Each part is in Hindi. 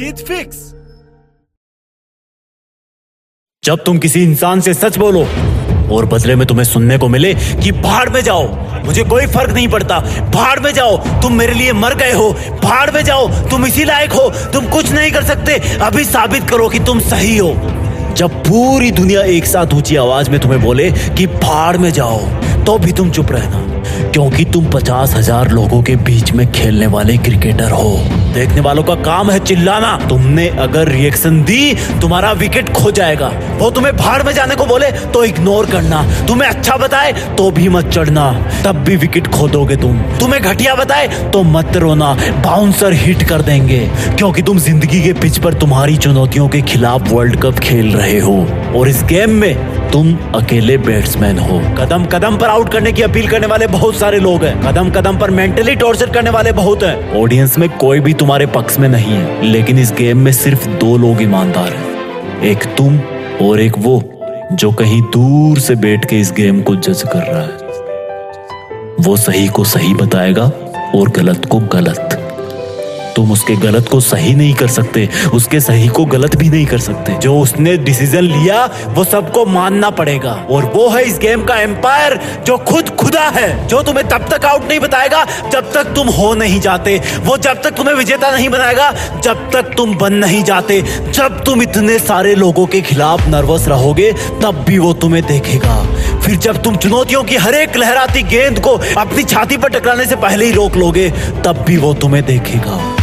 जीत फिक्स। जब तुम किसी इंसान से सच बोलो और बदले में तुम्हें सुनने को मिले कि भाड़ में जाओ, मुझे कोई फ़र्क नहीं पड़ता। भाड़ में जाओ, तुम मेरे लिए मर गए हो। भाड़ में जाओ, तुम इसी लायक हो। तुम कुछ नहीं कर सकते। अभी साबित करो कि तुम सही हो। जब पूरी दुनिया एक साथ ऊँची आवाज़ में तुम्हें बोले कि भाड़ में जाओ तो भी तुम चुप रहना, क्योंकि तुम पचास हज़ार लोगों के बीच में खेलने वाले क्रिकेटर हो। देखने वालों का काम है चिल्लाना। तुमने अगर रिएक्शन दी, तुम्हारा विकेट खो जाएगा। वो तुम्हें भाड़ में जाने को बोले तो इग्नोर करना। तुम्हें अच्छा बताए तो भी मत चढ़ना। तब भी विकेट खो दोगे तुम। तुम्हें घटिया बताए तो मत रोना। बाउंसर हिट कर देंगे, क्योंकि तुम ज़िंदगी के पिच पर तुम्हारी चुनौतियों के खिलाफ वर्ल्ड कप खेल रहे हो। और इस गेम में तुम अकेले बैट्समैन हो। कदम कदम पर आउट करने की अपील करने वाले बहुत सारे लोग हैं। कदम कदम पर मेंटली टॉर्चर करने वाले बहुत हैं। ऑडियंस में कोई भी तुम्हारे पक्ष में नहीं है, लेकिन इस गेम में सिर्फ़ दो लोग ईमानदार हैं। एक तुम और एक वो, जो कहीं दूर से बैठ के इस गेम को जज कर रहा है। वो सही को सही बताएगा और गलत को गलत। तुम उसके गलत को सही नहीं कर सकते, उसके सही को गलत भी नहीं कर सकते। जो उसने डिसीज़न लिया, वो सबको मानना पड़ेगा। और वो है इस गेम का एम्पायर जो खुद खुदा है, जो तुम्हें तब तक आउट नहीं बताएगा, जब तक तुम हो नहीं जाते। वो जब तक तुम्हें विजेता नहीं बनाएगा, जब तक तुम बन नहीं जाते। जब तुम इतने सारे लोगों के खिलाफ नर्वस रहोगे, तब भी वो तुम्हें देखेगा। फिर जब तुम चुनौतियों की हर एक लहराती गेंद को अपनी छाती पर टकराने से पहले ही रोक लोगे, तब भी वो तुम्हें देखेगा।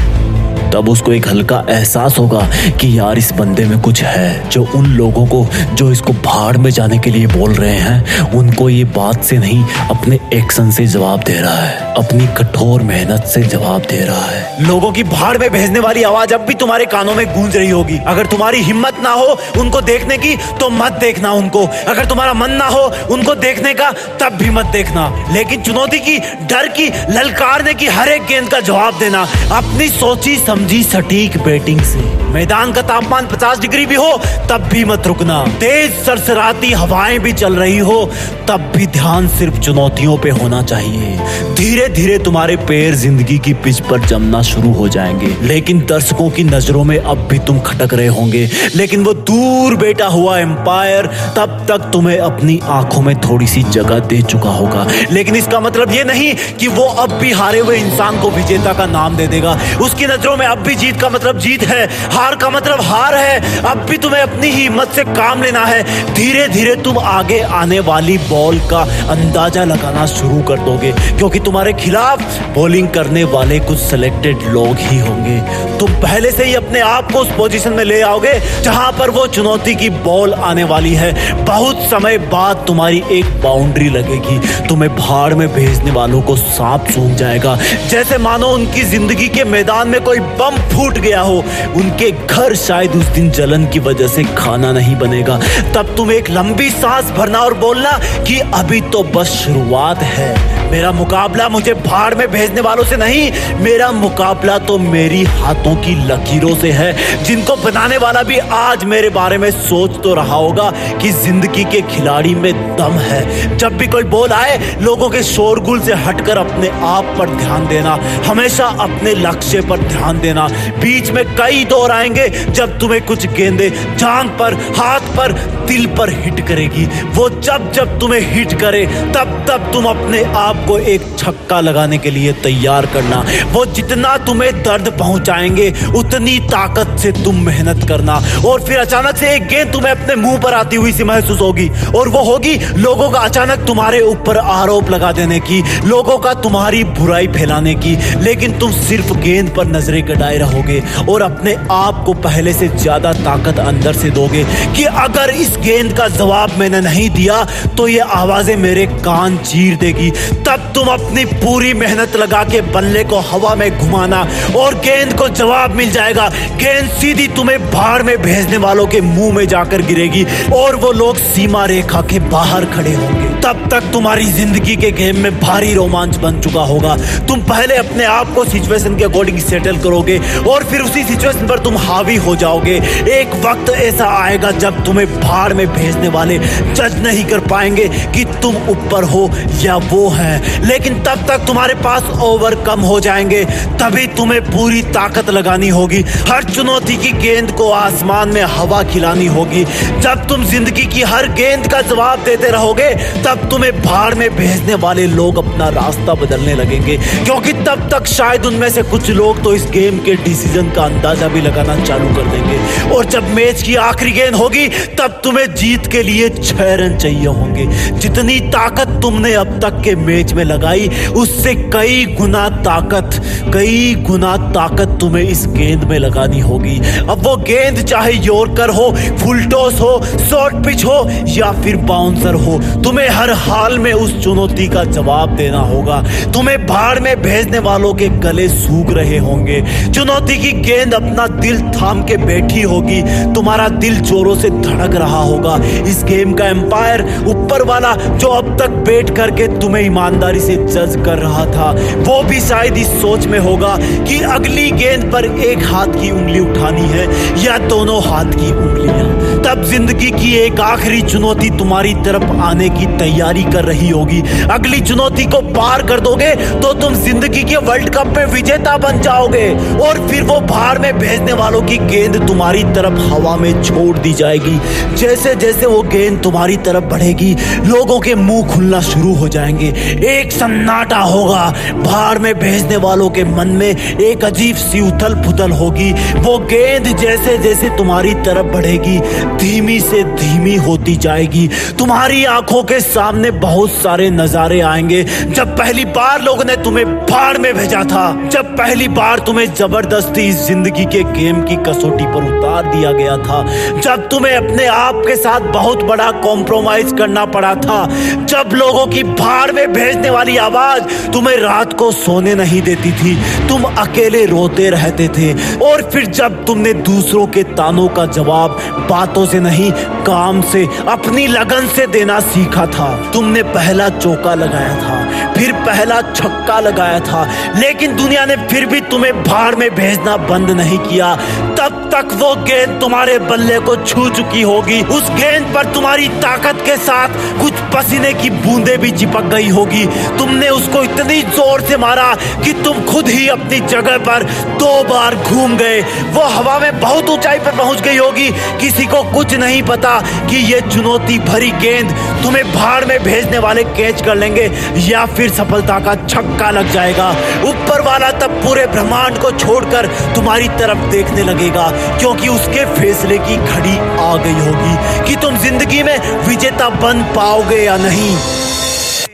तब उसको एक हल्का एहसास होगा कि यार इस बंदे में कुछ है, जो उन लोगों को, जो इसको भाड़ में जाने के लिए बोल रहे हैं। उनको ये बात से नहीं, अपने एक्शन से जवाब दे रहा है। अपनी कठोर मेहनत से जवाब दे रहा है। लोगों की भाड़ में भेजने वाली आवाज़ अब भी तुम्हारे कानों में गूंज रही होगी। अगर तुम्हारी हिम्मत ना हो उनको देखने की तो मत देखना उनको। अगर तुम्हारा मन ना हो उनको देखने का, तब भी मत देखना। लेकिन चुनौती की, डर की, ललकारने की हर एक गेंद का जवाब देना। अपनी सोची, समझी सटीक बैटिंग से। मैदान का तापमान 50 डिग्री भी हो, तब भी मत रुकना। तेज सरसराती हवाएँ भी चल रही हो, तब भी ध्यान सिर्फ़ चुनौतियों पे होना चाहिए। धीरे धीरे तुम्हारे पैर ज़िंदगी की पिच पर जमना शुरू हो जाएँगे। लेकिन दर्शकों की नज़रों में अब भी तुम खटक रहे होंगे। लेकिन वो दूर बेटा हुआ एम्पायर तब तक तुम्हें अपनी आँखों में थोड़ी सी जगह दे चुका होगा। लेकिन इसका मतलब ये नहीं कि वो अब भी हारे हुए इंसान को विजेता का नाम दे देगा। उसकी नज़रों में अब भी जीत का मतलब जीत है, हार का मतलब हार है। अब भी तुम्हें अपनी ही हिम्मत से काम लेना है। धीरे धीरे तुम आगे आने वाली बॉल का अंदाज़ा लगाना शुरू कर दोगे, क्योंकि तुम्हारे खिलाफ बॉलिंग करने वाले कुछ सिलेक्टेड लोग ही होंगे। तुम पहले से ही अपने आप को उस पोजीशन में ले आओगे, जहाँ पर वो चुनौती की बॉल आने वाली है। बहुत समय बाद तुम्हारी एक बाउंड्री लगेगी। तुम्हें भाड़ में भेजने वालों को सांप सूंघ जाएगा। जैसे मानो उनकी ज़िंदगी के मैदान में कोई बम फूट गया हो, उनके घर शायद उस दिन जलन की वजह से खाना नहीं बनेगा। तब तुम एक लंबी सांस भरना और बोलना कि अभी तो बस शुरुआत है। मेरा मुकाबला मुझे भाड़ में भेजने वालों से नहीं, मेरा मुकाबला तो मेरी हाथों की लकीरों से है। जिनको बनाने वाला भी आज मेरे बारे में सोच तो रहा होगा कि ज़िंदगी के खिलाड़ी में दम है। जब भी कोई बोल आए, लोगों के शोरगुल से हटकर अपने आप पर ध्यान देना, हमेशा अपने लक्ष्य पर ध्यान देना। बीच में कई दौर आएँगे, जब तुम्हें कुछ गेंदे जांग पर, हाथ पर, दिल पर हिट करेगी। वो जब जब तुम्हें हिट करे, तब तब तुम अपने आप को एक छक्का लगाने के लिए तैयार करना। वो जितना तुम्हें दर्द पहुंचाएँगे, उतनी ताकत से तुम मेहनत करना। और फिर अचानक से एक गेंद तुम्हें अपने मुँह पर आती हुई सी महसूस होगी। और वो होगी लोगों का अचानक तुम्हारे ऊपर आरोप लगा देने की, लोगों का तुम्हारी बुराई फैलाने की। लेकिन तुम सिर्फ़ गेंद पर नज़रें गड़ाए रहोगे और अपने आप को पहले से ज़्यादा ताकत अंदर से दोगे कि अगर इस गेंद का जवाब मैंने नहीं दिया तो ये आवाज़ें मेरे कान चीर देगी। तब तुम अपनी पूरी मेहनत लगा के बल्ले को हवा में घुमाना और गेंद को जवाब मिल जाएगा। गेंद सीधी तुम्हें बाहर में भेजने वालों के मुँह में जाकर गिरेगी और वो लोग सीमा रेखा के बाहर खड़े होंगे। तब तक तुम्हारी ज़िंदगी के गेम में भारी रोमांच बन चुका होगा। तुम पहले अपने आप को सिचुएशन के अकॉर्डिंग सेटल करोगे और फिर उसी सिचुएशन पर तुम हावी हो जाओगे। एक वक्त ऐसा आएगा जब तुम्हें भाड़ में भेजने वाले जज नहीं कर पाएँगे कि तुम ऊपर हो या वो है। हैं। लेकिन तब तक तुम्हारे पास ओवरकम हो जाएँगे। तभी तुम्हें पूरी ताकत लगानी होगी। हर चुनौती की गेंद को आसमान में हवा खिलानी होगी। जब तुम ज़िंदगी की हर गेंद का जवाब देते रहोगे, तब तुम्हें भाड़ में भेजने वाले लोग अपना रास्ता बदलने लगेंगे। क्योंकि तब तक शायद उनमें से कुछ लोग तो इस गेम के डिसीज़न का अंदाज़ा भी लगाना चालू कर देंगे। और जब मैच की आखिरी गेंद होगी, तब तुम्हें जीत के लिए छह रन चाहिए होंगे। जितनी ताकत तुमने अब तक के मैच में लगाई, उससे कई गुना ताकत, कई गुना ताकत तुम्हें इस गेंद में लगानी होगी। अब वो गेंद चाहे योरकर हो फुल टॉस हो, शॉर्ट पिच हो, या फिर बाउंसर हो, तुम्हें हर हाल में उस चुनौती का जवाब देना होगा। तुम्हें भाड़ में भेजने वालों के गले सूख रहे होंगे। चुनौती की गेंद अपना दिल थाम के बैठी होगी। तुम्हारा दिल जोरों से धड़क रहा होगा। इस गेम का एम्पायर ऊपर वाला जो अब तक बैठ करके तुम्हें ईमानदारी से जज कर रहा था। वो भी शायद इस सोच में होगा कि अगली गेंद पर एक हाथ की उंगली उठानी है या दोनों हाथ की उंगलियाँ। तब ज़िंदगी की एक आखिरी चुनौती तुम्हारी तरफ़ आने की तैयारी कर रही होगी। अगली चुनौती को पार कर दोगे तो तुम ज़िंदगी के वर्ल्ड कप में विजेता बन जाओगे और फिर वो बाहर में भेजने वालों की गेंद तुम्हारी तरफ़ हवा में छोड़ दी जाएगी। जैसे जैसे वो गेंद तुम्हारी तरफ़ बढ़ेगी, लोगों के मुँह खुलना शुरू हो जाएँगे। एक सन्नाटा होगा। भार में भेजने वालों के मन में एक अजीब सी उथल पुथल होगी। वो गेंद जैसे जैसे तुम्हारी तरफ़ बढ़ेगी, धीमी से धीमी होती जाएगी। तुम्हारी आँखों के सामने बहुत सारे नजारे आएँगे। जब पहली बार लोगों ने तुम्हें भाड़ में भेजा था, जब पहली बार तुम्हें ज़बरदस्ती इस ज़िंदगी के गेम की कसौटी पर उतार दिया गया था, जब तुम्हें अपने आप के साथ बहुत बड़ा कॉम्प्रोमाइज करना पड़ा था, जब लोगों की भाड़ में भेजने वाली आवाज़ तुम्हें रात को सोने नहीं देती थी। तुम अकेले रोते रहते थे। और फिर जब तुमने दूसरों के तानों का जवाब बातों से नहीं, काम से, अपनी लगन से देना सीखा था, तुमने पहला चौका लगाया था। फिर पहला छक्का लगाया था। लेकिन दुनिया ने फिर भी तुम्हें भाड़ में भेजना बंद नहीं किया। तब तक वो गेंद तुम्हारे बल्ले को छू चुकी होगी। उस गेंद पर तुम्हारी ताकत के साथ कुछ पसीने की बूंदे भी चिपक गई होगी। तुमने उसको इतनी ज़ोर से मारा कि तुम खुद ही अपनी जगह पर दो बार घूम गए। वो हवा में बहुत ऊंचाई पर पहुँच गई होगी। किसी को कुछ नहीं पता कि ये चुनौती भरी गेंद तुम्हें भाड़ में भेजने वाले कैच कर लेंगे या फिर सफलता का छक्का लग जाएगा। ऊपर वाला तब पूरे ब्रह्मांड को छोड़कर तुम्हारी तरफ़ देखने लगेगा, क्योंकि उसके फैसले की घड़ी आ गई होगी कि तुम ज़िंदगी में विजेता बन पाओगे या नहीं।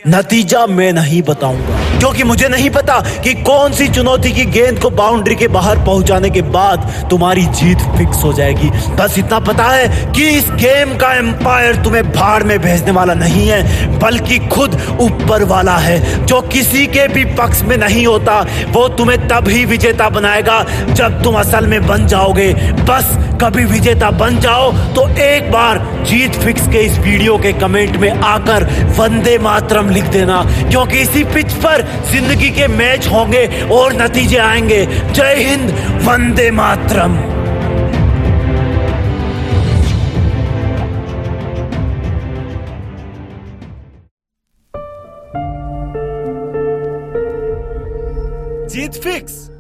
नतीजा मैं नहीं बताऊँगा। क्योंकि मुझे नहीं पता कि कौन सी चुनौती की गेंद को बाउंड्री के बाहर पहुँचाने के बाद तुम्हारी जीत फिक्स हो जाएगी। बस इतना पता है कि इस गेम का एम्पायर तुम्हें भाड़ में भेजने वाला नहीं है, बल्कि खुद ऊपर वाला है। जो किसी के भी पक्ष में नहीं होता, वो तुम्हें तब ही विजेता बनाएगा जब तुम असल में बन जाओगे। बस कभी विजेता बन जाओ तो एक बार जीत फिक्स के इस वीडियो के कमेंट में आकर वंदे मातरम लिख देना, क्योंकि इसी पिच पर ज़िंदगी के मैच होंगे और नतीजे आएँगे। जय हिंद वंदे मातरम। जीत फिक्स।